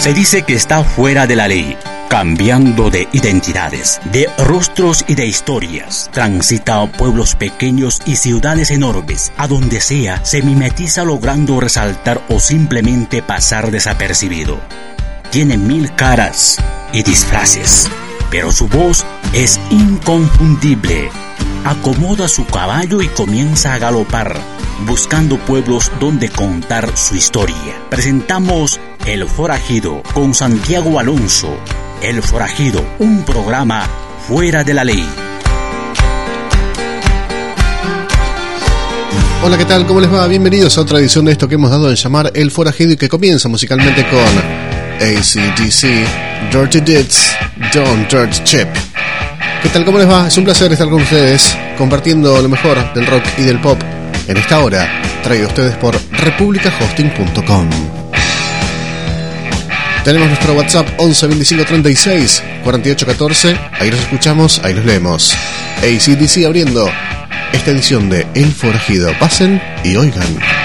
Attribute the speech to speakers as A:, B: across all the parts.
A: Se dice que está fuera de la ley, cambiando de identidades, de rostros y de historias. Transita pueblos pequeños y ciudades enormes. A donde sea, se mimetiza logrando resaltar o simplemente pasar desapercibido. Tiene mil caras y disfraces, pero su voz es inconfundible. Acomoda su caballo y comienza a galopar, buscando pueblos donde contar su historia. Presentamos El Forajido con Santiago Alonso, el Forajido, un programa fuera de la ley.
B: Hola, ¿qué tal? ¿Cómo les va? Bienvenidos a otra edición de esto que hemos dado en llamar El Forajido y que comienza musicalmente con ACDC, Dirty Deeds, Don't Dirt Chip. ¿Qué tal? ¿Cómo les va? Es un placer estar con ustedes compartiendo lo mejor del rock y del pop en esta hora, traído a ustedes por republicahosting.com. Tenemos nuestro WhatsApp 11 25 36 48 14. Ahí los escuchamos, ahí los leemos. ACDC abriendo esta edición de El Forajido. Pasen y oigan.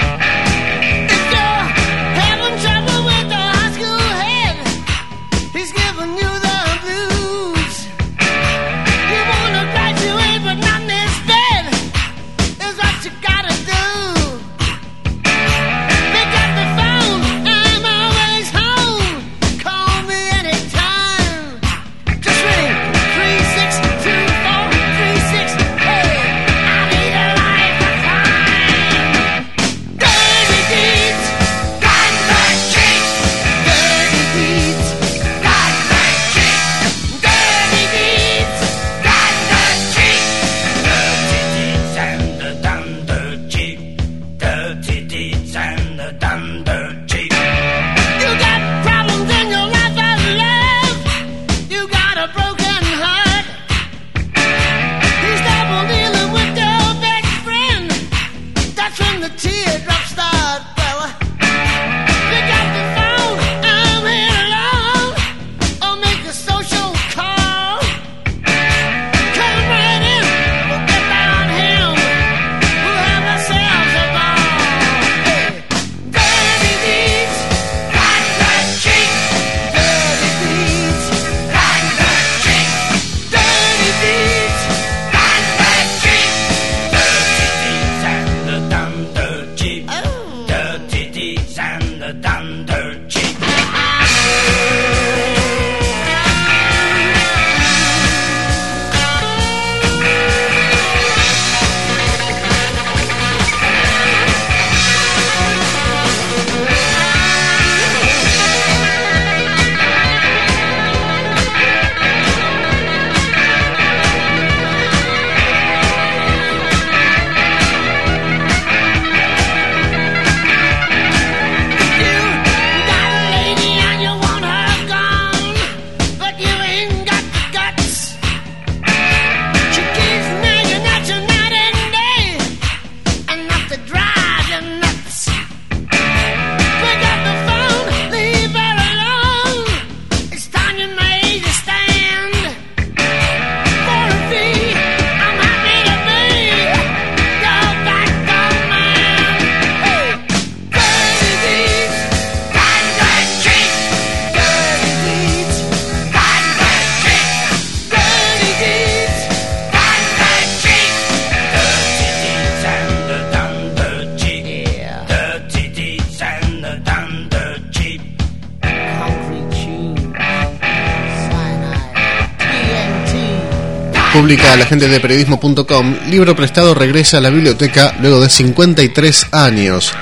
B: La gente de periodismo.com, libro prestado regresa a la biblioteca luego de 53 años.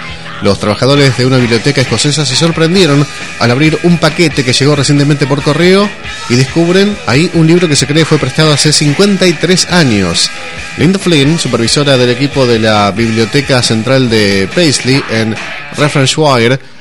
B: Los trabajadores de una biblioteca escocesa se sorprendieron al abrir un paquete que llegó recientemente por correo y descubren ahí un libro que se cree fue prestado hace 53 años. Linda Flynn, supervisora del equipo de la Biblioteca Central de Paisley en Reference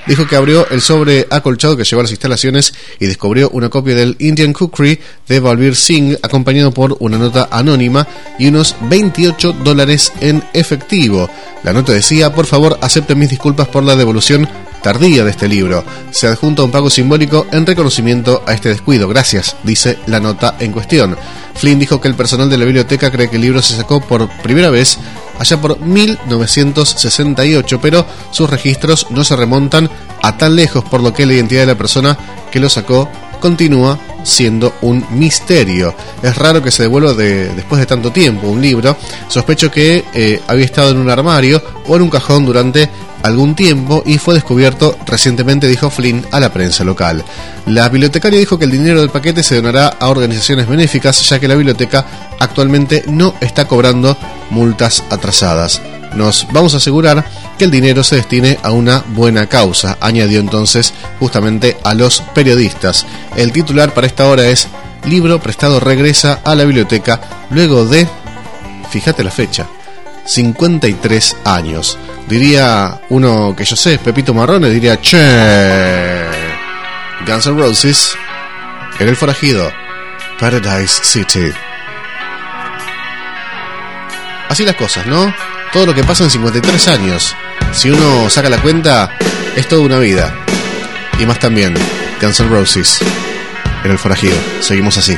B: dijo que abrió el sobre acolchado que llevó a las instalaciones y descubrió una copia del Indian Cookery de Balbir Singh acompañado por una nota anónima y unos 28 dólares en efectivo. La nota decía, por favor acepten mis disculpas por la devolución tardía de este libro. Se adjunta un pago simbólico en reconocimiento a este descuido. Gracias, dice la nota en cuestión. Flynn dijo que el personal de la biblioteca cree que el libro se sacó por primera vez allá por 1968, pero sus registros no se remontan a tan lejos, por lo que la identidad de la persona que lo sacó continúa siendo un misterio. Es raro que se devuelva después de tanto tiempo un libro. Sospecho que eh, había estado en un armario o en un cajón durante algún tiempo y fue descubierto recientemente, dijo Flynn a la prensa local. La bibliotecaria dijo que el dinero del paquete se donará a organizaciones benéficas, ya que la biblioteca actualmente no está cobrando multas atrasadas. Nos vamos a asegurar que el dinero se destine a una buena causa, añadió entonces justamente a los periodistas. El titular para esta hora es Libro prestado regresa a la biblioteca luego de, fíjate la fecha, 53 años. Diría uno que yo sé, Pepito Marrone, diría, che, Guns N' Roses, en el forajido, Paradise City. Así las cosas, ¿no? Todo lo que pasa en 53 años. Si uno saca la cuenta, es toda una vida. Y más también, Guns N' Roses, en el forajido. Seguimos así.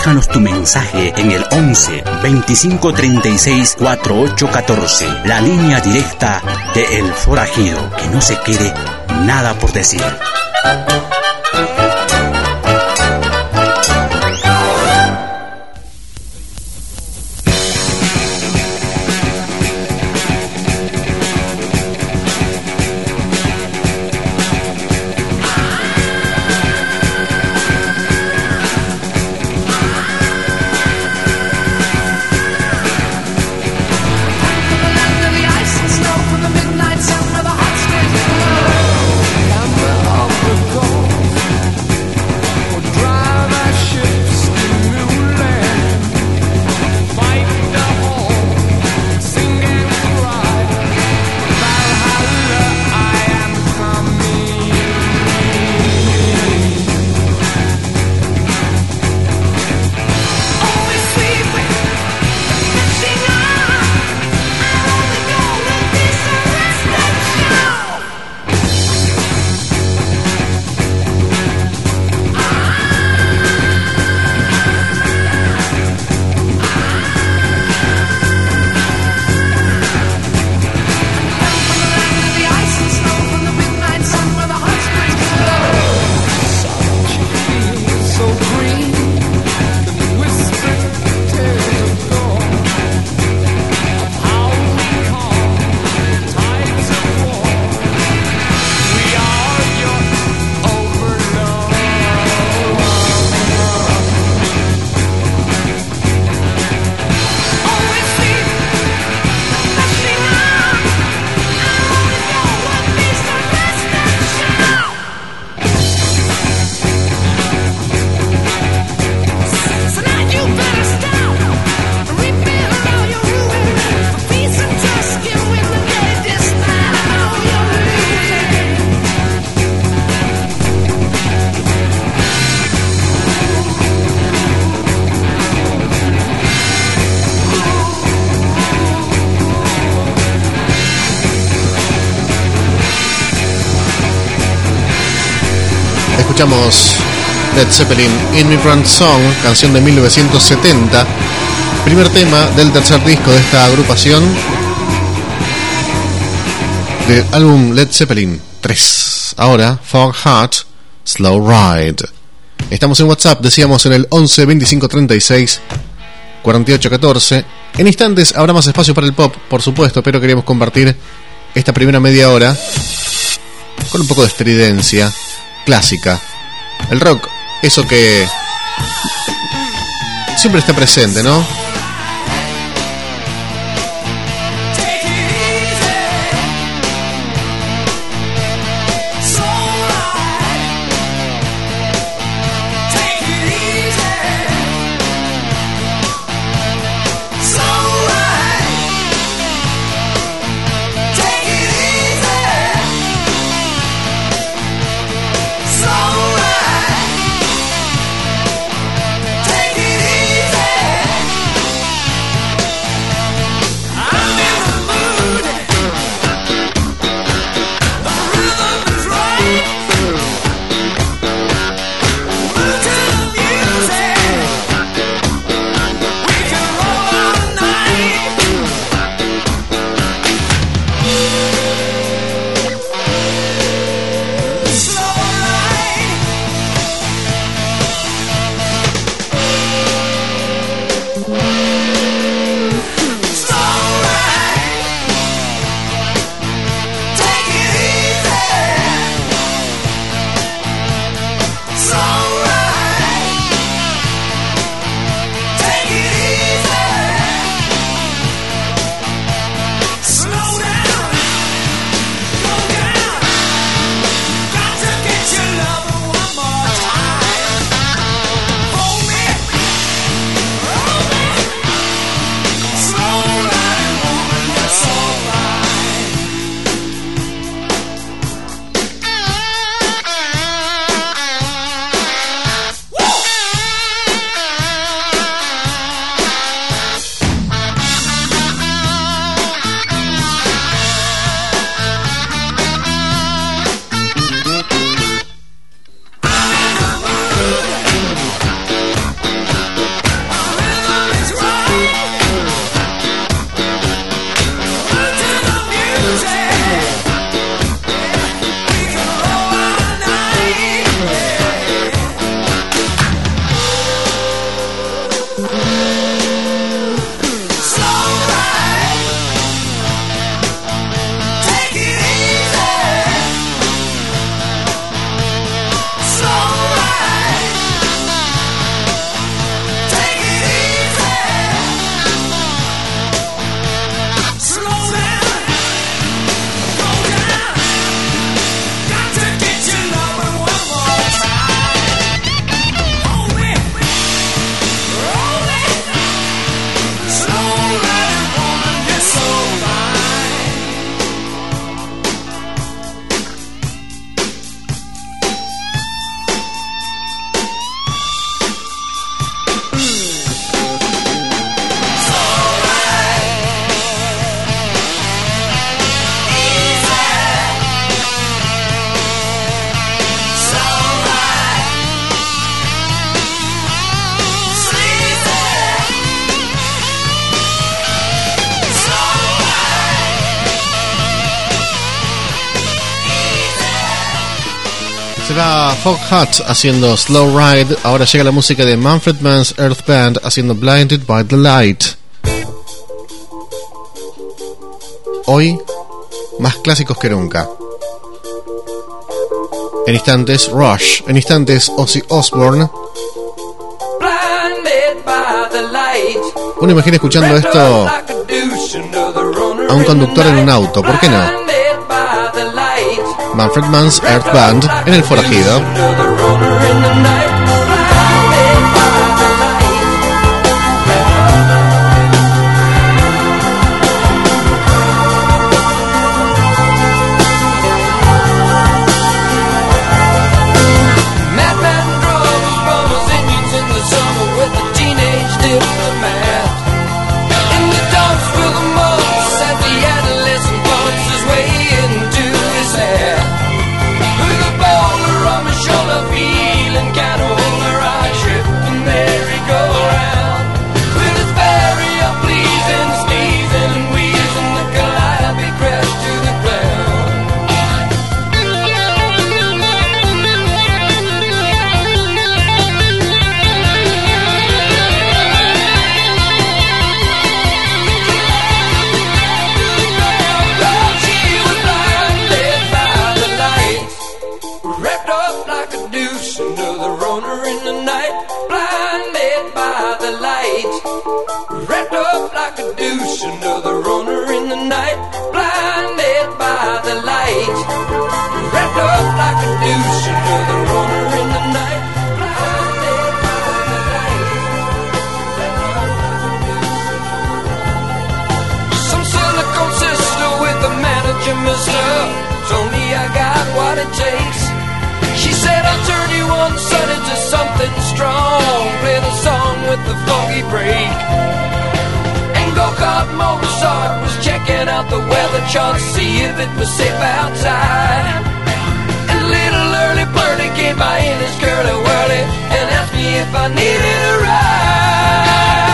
A: Déjanos tu mensaje en el 11 25 36 48 14, la línea directa de El Forajido, que no se quede nada por decir.
B: Escuchamos Led Zeppelin Immigrant Song, canción de 1970, primer tema del tercer disco de esta agrupación del álbum Led Zeppelin 3. Ahora, Fog Heart, Slow Ride. Estamos en WhatsApp, decíamos en el 11 25 36 48 14. En instantes habrá más espacio para el pop, por supuesto, pero queríamos compartir esta primera media hora con un poco de estridencia clásica el rock, eso que siempre está presente, ¿no?
C: Fog Hut haciendo Slow Ride. Ahora llega la música de Manfred Mann's Earth Band haciendo Blinded by the Light. Hoy, más clásicos que nunca. En instantes, Rush. En instantes, Ozzy Osbourne. Uno imagina escuchando esto a un conductor en un auto, ¿por qué no? Manfred Mann's Earth Band en el forajido. Tony, I got what it takes. She said, I'll turn you on, son, into something strong. Play the song with the funky break. And go-kart Mozart was checking out the weather chart to see if it was safe outside. And little early birdie came by in his curly whirly and asked me if I needed a ride.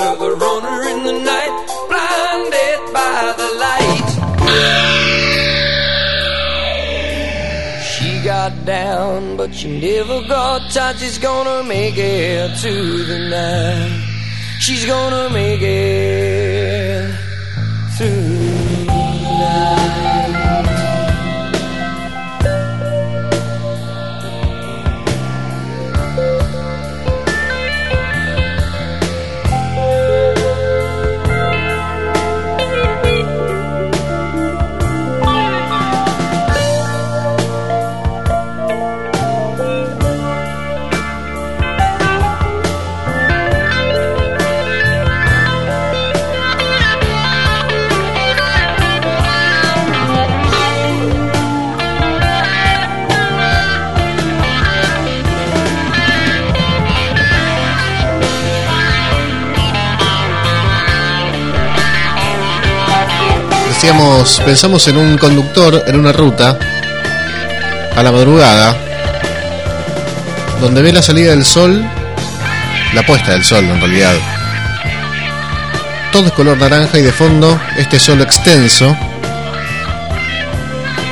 C: Another runner in the night, blinded by the light. She got down, but she never got tight. She's gonna make it to the night. She's gonna make it through. Pensamos en un conductor en una ruta a la madrugada donde ve la salida del sol, la puesta del sol en realidad. Todo es color naranja y de fondo este sol extenso.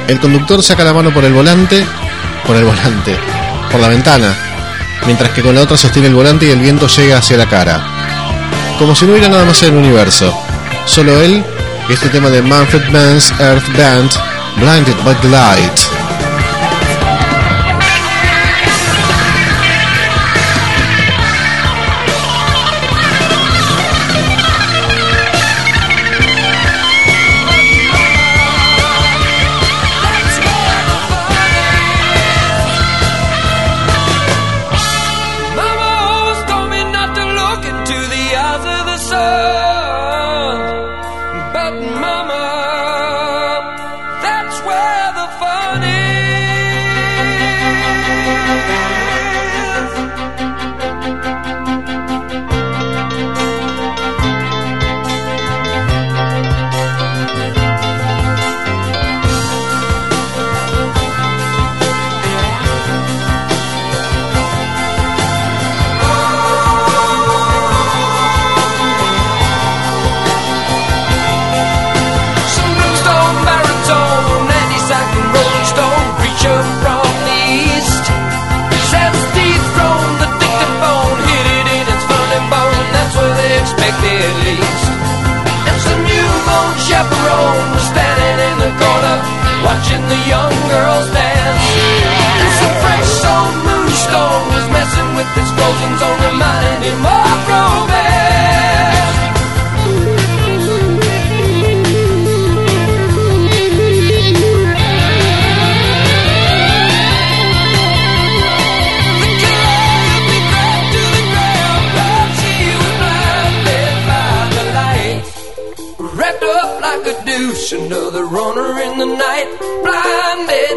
C: El conductor saca la mano por el volante, por el volante, por la ventana, mientras que con la otra sostiene el volante y el viento llega hacia la cara. Como si no hubiera nada más en el universo. Solo él este tema de Manfred Mann's Earth Band, Blinded by the Light.
D: the
C: young girls dance. This fresh old moonstone was messing with his frozen zone, reminding him of romance. Wrapped up like a douche, another runner in the night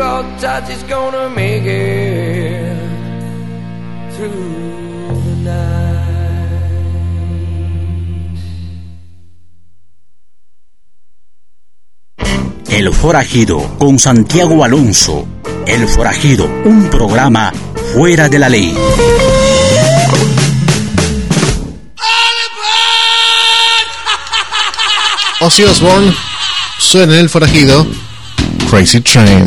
C: Call touch. She's gonna make it through
A: El Forajido con Santiago Alonso. El Forajido, un programa fuera de la ley.
B: Ozzy Osbourne suena en el forajido Crazy Train.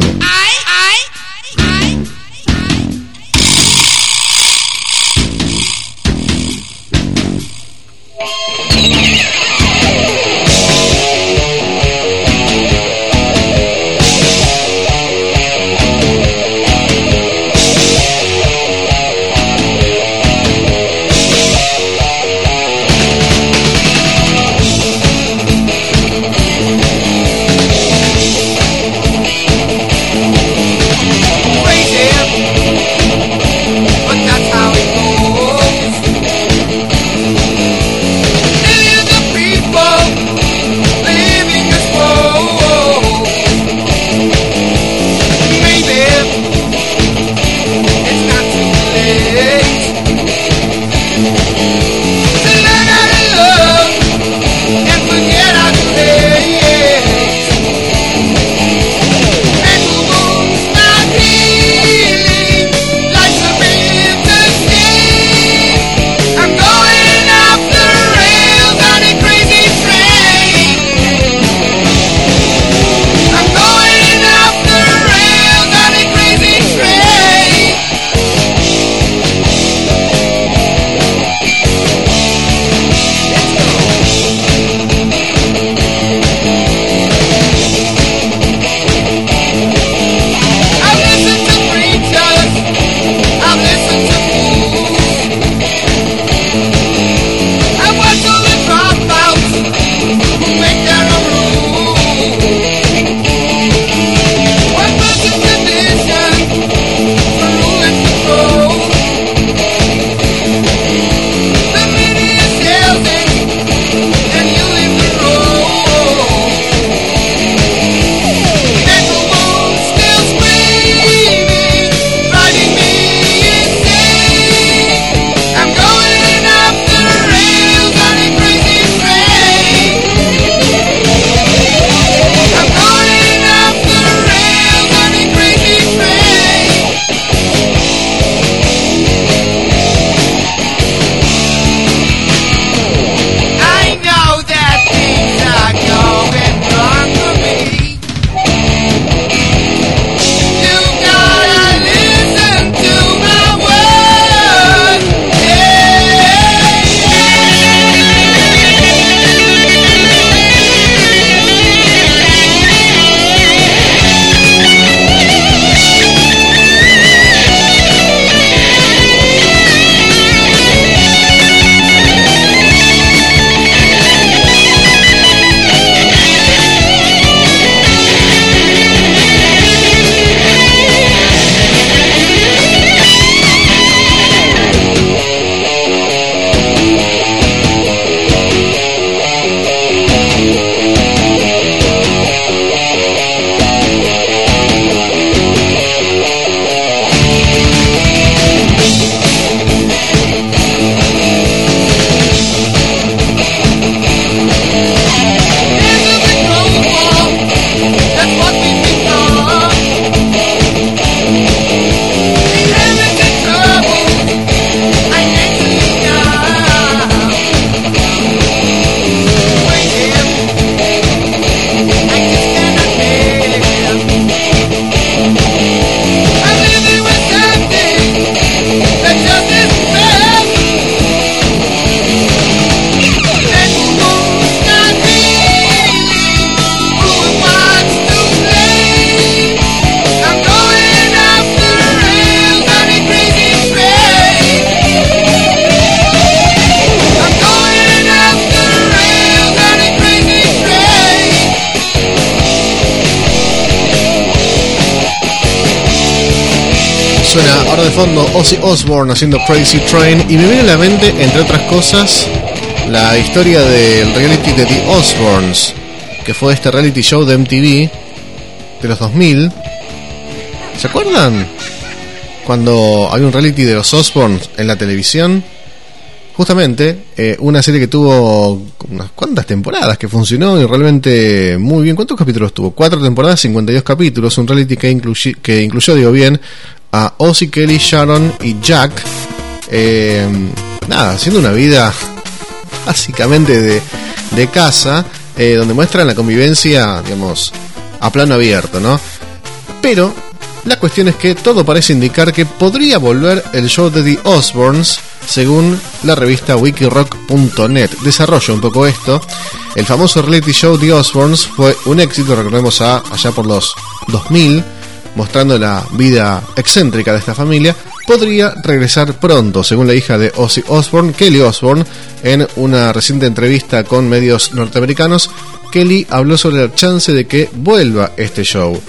B: Ozzy Osbourne haciendo Crazy Train y me viene a la mente, entre otras cosas, la historia del reality de The Osbournes, que fue este reality show de MTV de los 2000. ¿Se acuerdan? Cuando había un reality de los Osbournes en la televisión. Justamente, eh, una serie que tuvo unas cuantas temporadas, que funcionó y realmente muy bien. ¿Cuántos capítulos tuvo? Cuatro temporadas, 52 capítulos. Un reality que, que incluyó, digo bien, a Ozzy, Kelly, Sharon y Jack. Eh, nada, haciendo una vida básicamente de, de casa, eh, donde muestran la convivencia, digamos, a plano abierto, ¿no? Pero la cuestión es que todo parece indicar que podría volver el show de The Osbournes, según la revista wikirock.net. Desarrolla un poco esto. El famoso reality show The Osbournes fue un éxito, recordemos a allá por los 2000 mostrando la vida excéntrica de esta familia, podría regresar pronto, según la hija de Ozzy Osbourne, Kelly Osbourne, en una reciente entrevista con medios norteamericanos. Kelly habló sobre la chance de que vuelva este show.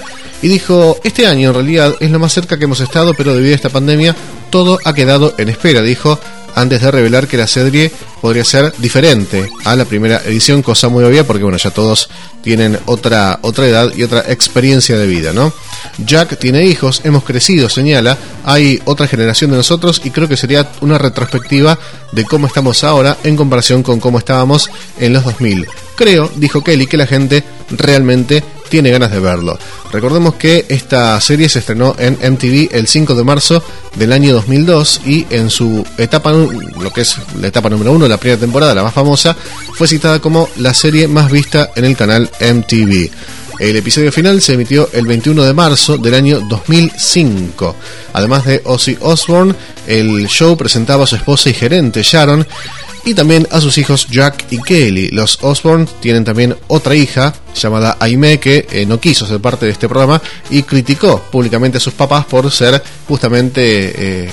B: Y dijo, este año en realidad es lo más cerca que hemos estado, pero debido a esta pandemia todo ha quedado en espera, dijo, antes de revelar que la serie podría ser diferente a la primera edición, cosa muy obvia porque bueno, ya todos tienen otra, otra edad y otra experiencia de vida, ¿no? Jack tiene hijos, hemos crecido, señala, hay otra generación de nosotros y creo que sería una retrospectiva de cómo estamos ahora en comparación con cómo estábamos en los 2000. Creo, dijo Kelly, que la gente realmente tiene ganas de verlo. Recordemos que esta serie se estrenó en MTV el 5 de marzo del año 2002 y en su etapa, lo que es la etapa número uno, la primera temporada, la más famosa, fue citada como la serie más vista en el canal MTV. El episodio final se emitió el 21 de marzo del año 2005. Además de Ozzy Osbourne, el show presentaba a su esposa y gerente Sharon y también a sus hijos Jack y Kelly. Los Osbourne tienen también otra hija llamada Aime que eh, no quiso ser parte de este programa y criticó públicamente a sus papás por ser justamente eh,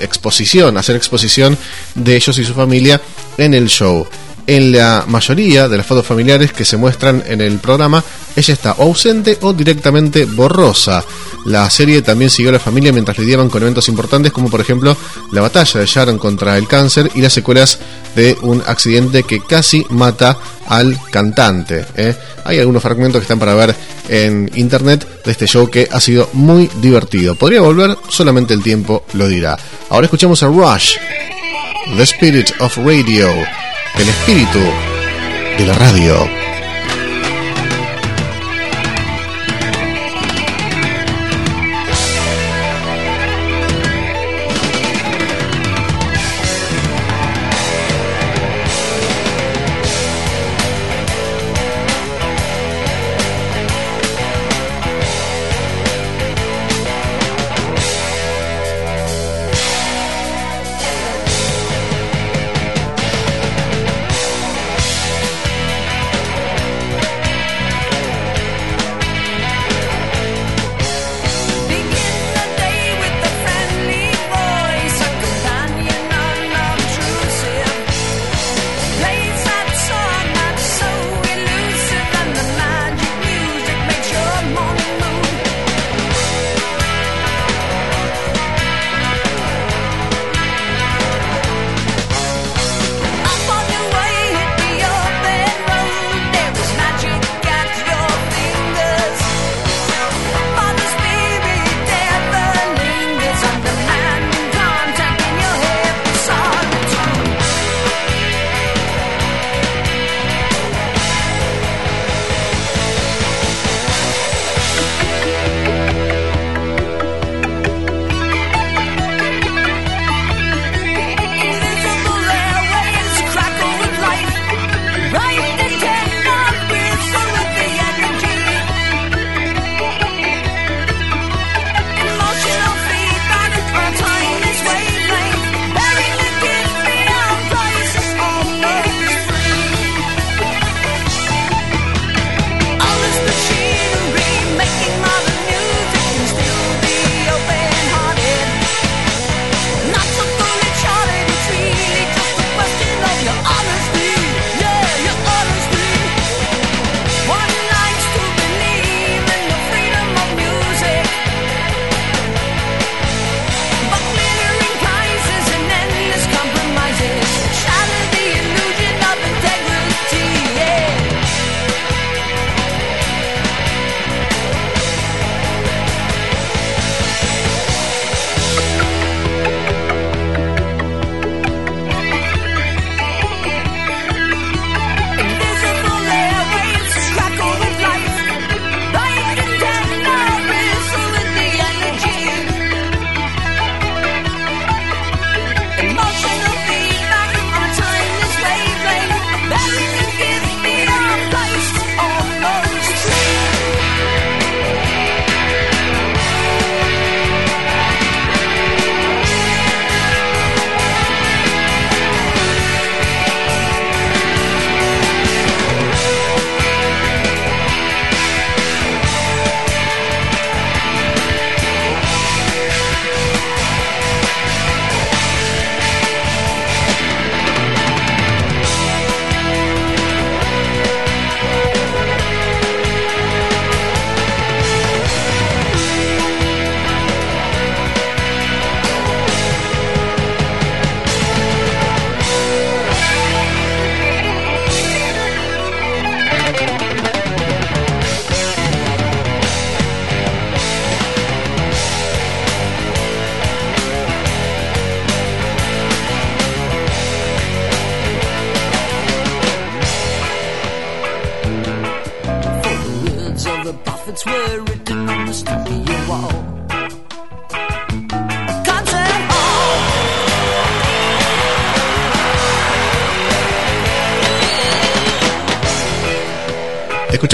B: exposición, hacer exposición de ellos y su familia en el show. En la mayoría de las fotos familiares que se muestran en el programa, ella está ausente o directamente borrosa. La serie también siguió a la familia mientras lidiaban con eventos importantes como por ejemplo la batalla de Sharon contra el cáncer y las secuelas de un accidente que casi mata al cantante. ¿eh? Hay algunos fragmentos que están para ver en internet de este show que ha sido muy divertido. Podría volver, solamente el tiempo lo dirá. Ahora escuchamos a Rush, The Spirit of Radio el espíritu de la radio.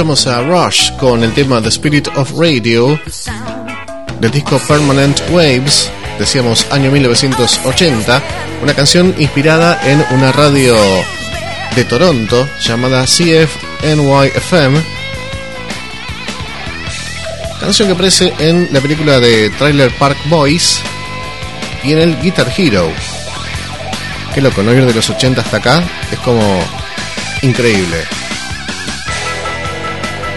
B: Escuchamos a Rush con el tema The Spirit of Radio del disco Permanent Waves, decíamos año 1980, una canción inspirada en una radio de Toronto llamada CFNYFM, canción que aparece en la película de Trailer Park Boys y en el Guitar Hero. Qué loco, no ir de los 80 hasta acá es como increíble.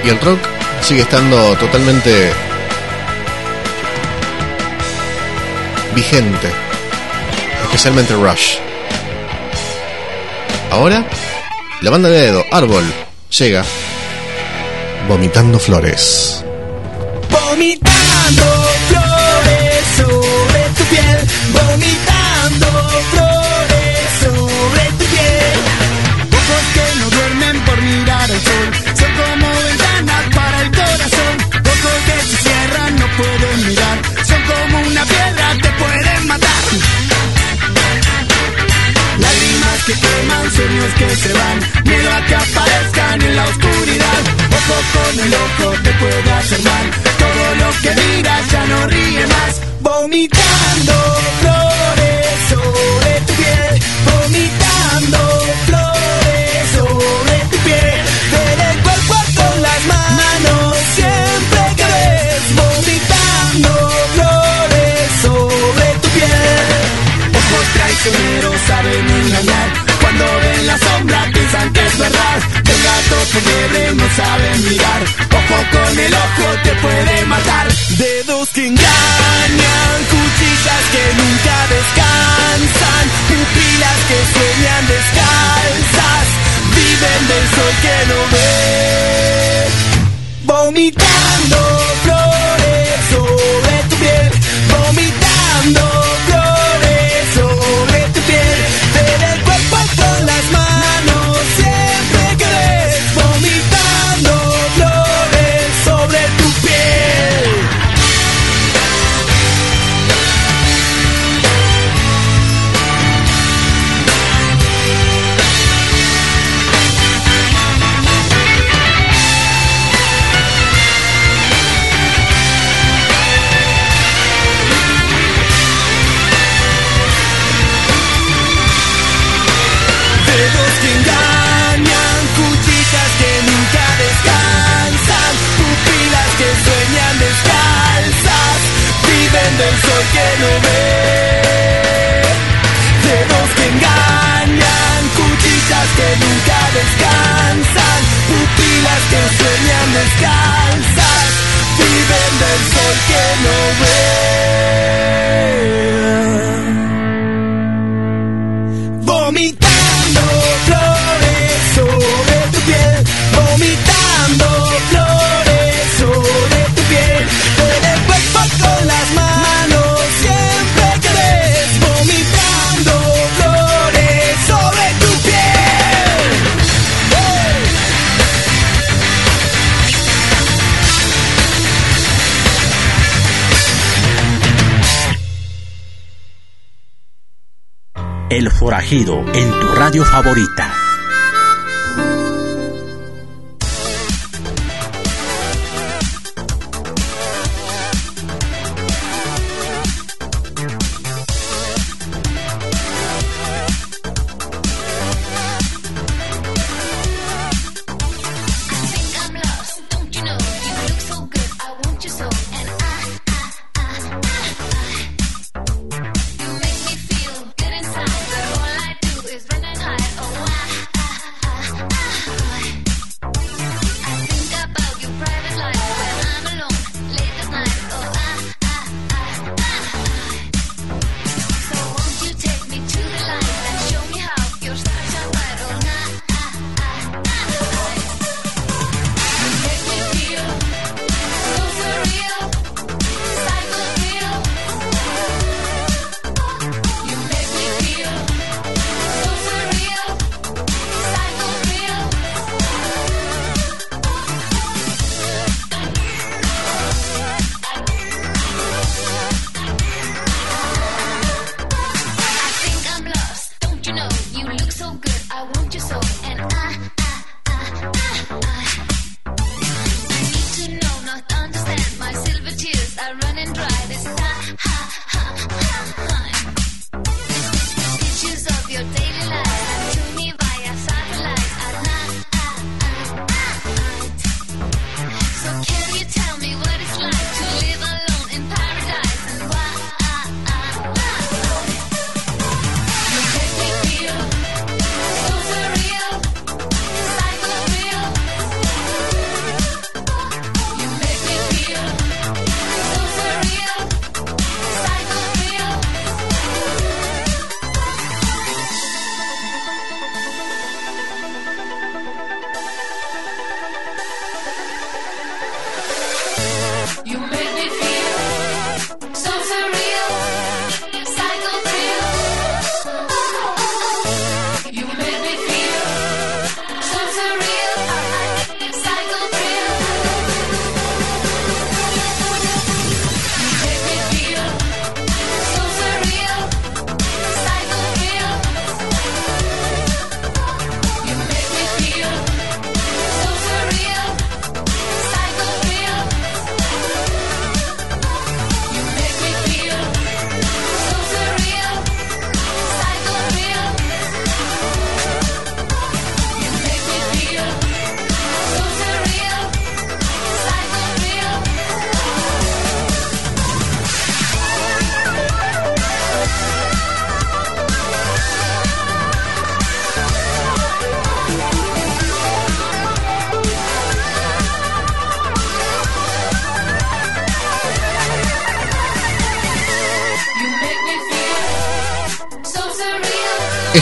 B: Y el rock sigue estando totalmente vigente, especialmente Rush. Ahora, la banda de Edo, Árbol, llega vomitando flores.
E: Vomitando flores sobre tu piel, vomitando que se van, miedo a que aparezcan en la oscuridad. Ojo con el ojo te puede hacer mal, todo lo que miras ya no ríe más. Vomitando es verdad. El gato liebre no saben mirar. Ojo con el ojo te puede matar. Dedos que engañan, cuchillas que nunca descansan. Pupilas que sueñan descalzas. Viven del sol que no ven. Vomitando flores sobre tu piel, vomitando
A: En tu radio favorita.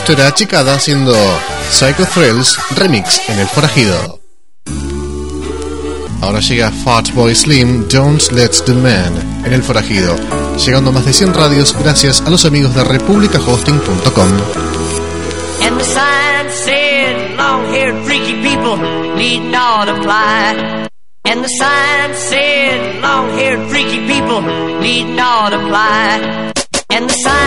B: esto era Chicada haciendo Psycho Thrills Remix en El Forajido. Ahora llega Fatboy Slim, Don't Let the Man en El Forajido, llegando a más de 100 radios gracias a los amigos de republicahosting.com.
F: And the sign said long-haired freaky people need not apply. And the sign said long-haired freaky people need not apply. And the sign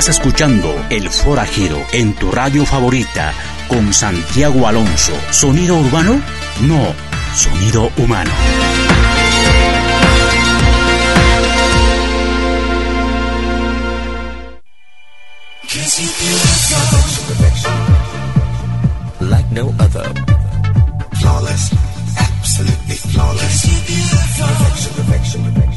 A: Estás escuchando El Forajero en tu radio favorita con Santiago Alonso. ¿Sonido urbano? No, sonido humano.
G: Like no other. Flawless, absolutely flawless. Perfection, perfection, perfection.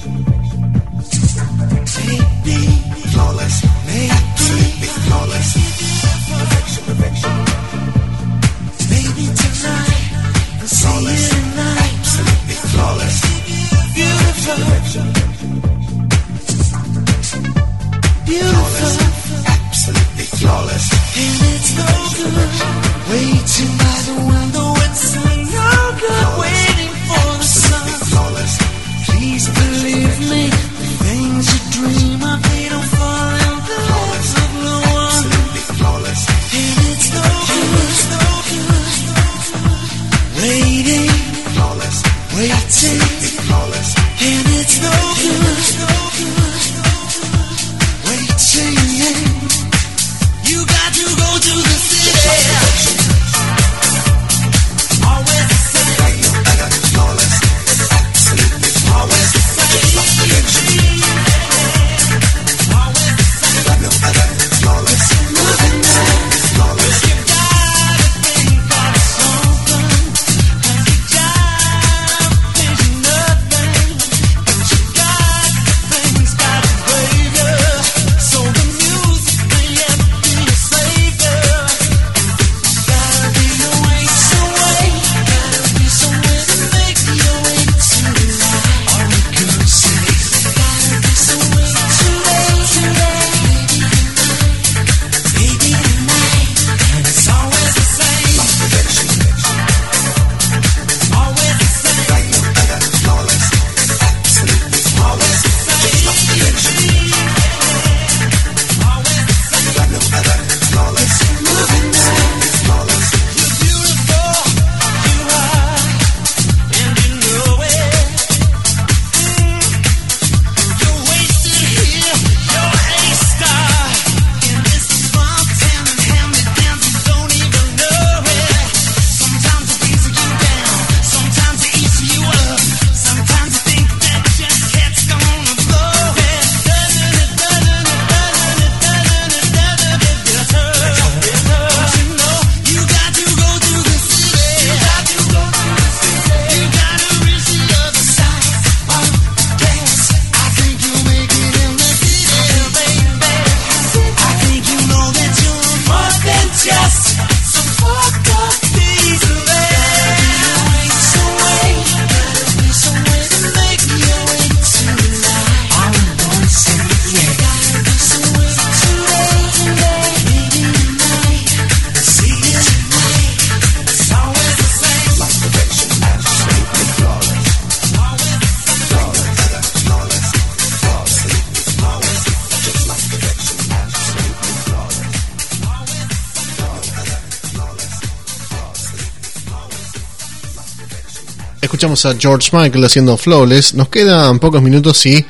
B: Escuchamos a George Michael haciendo Flawless. Nos quedan pocos minutos y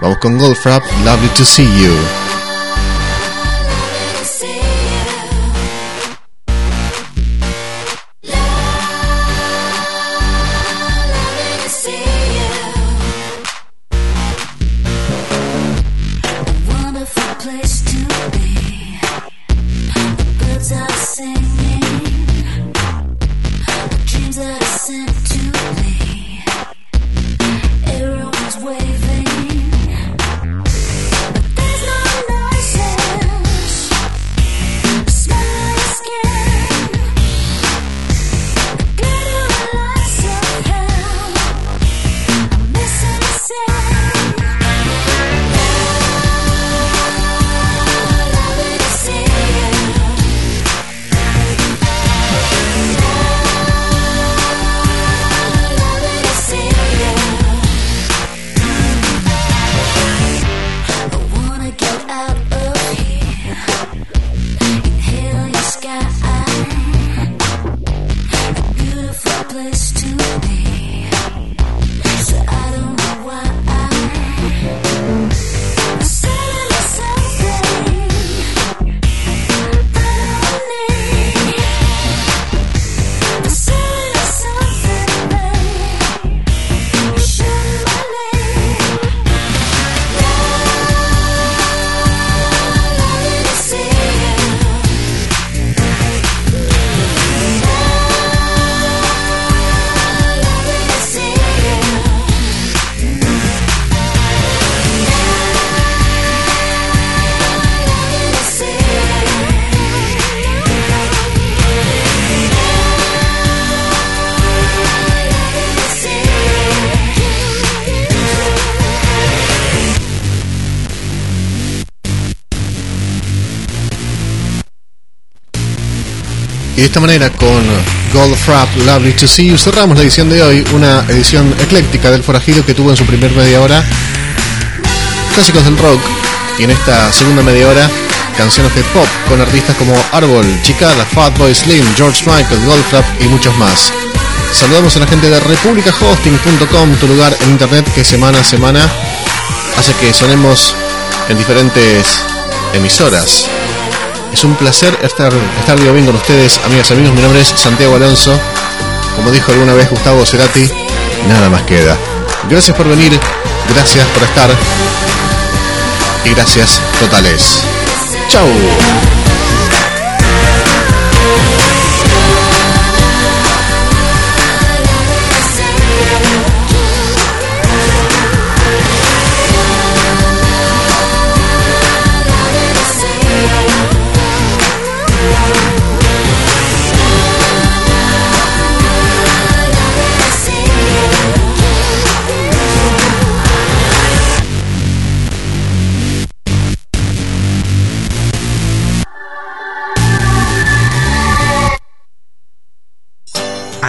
B: vamos con Goldfrapp, Lovely to See You. De esta manera, con Goldfrapp, Lovely to See You, cerramos la edición de hoy, una edición ecléctica del forajido que tuvo en su primer media hora clásicos del rock y en esta segunda media hora canciones de pop con artistas como Árbol, Chicada, Fatboy Slim, George Michael, Goldfrapp y muchos más. Saludamos a la gente de republicahosting.com, tu lugar en internet que semana a semana hace que sonemos en diferentes emisoras. Es un placer estar, estar bien con ustedes, amigas y amigos. Mi nombre es Santiago Alonso. Como dijo alguna vez Gustavo Cerati, nada más queda. Gracias por venir, gracias por estar y gracias totales. Chau.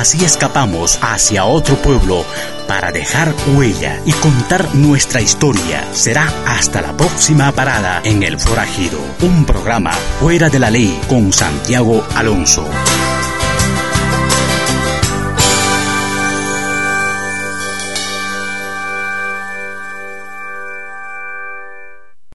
A: Así escapamos hacia otro pueblo para dejar huella y contar nuestra historia. Será hasta la próxima parada en El Forajido, un programa fuera de la ley con Santiago Alonso.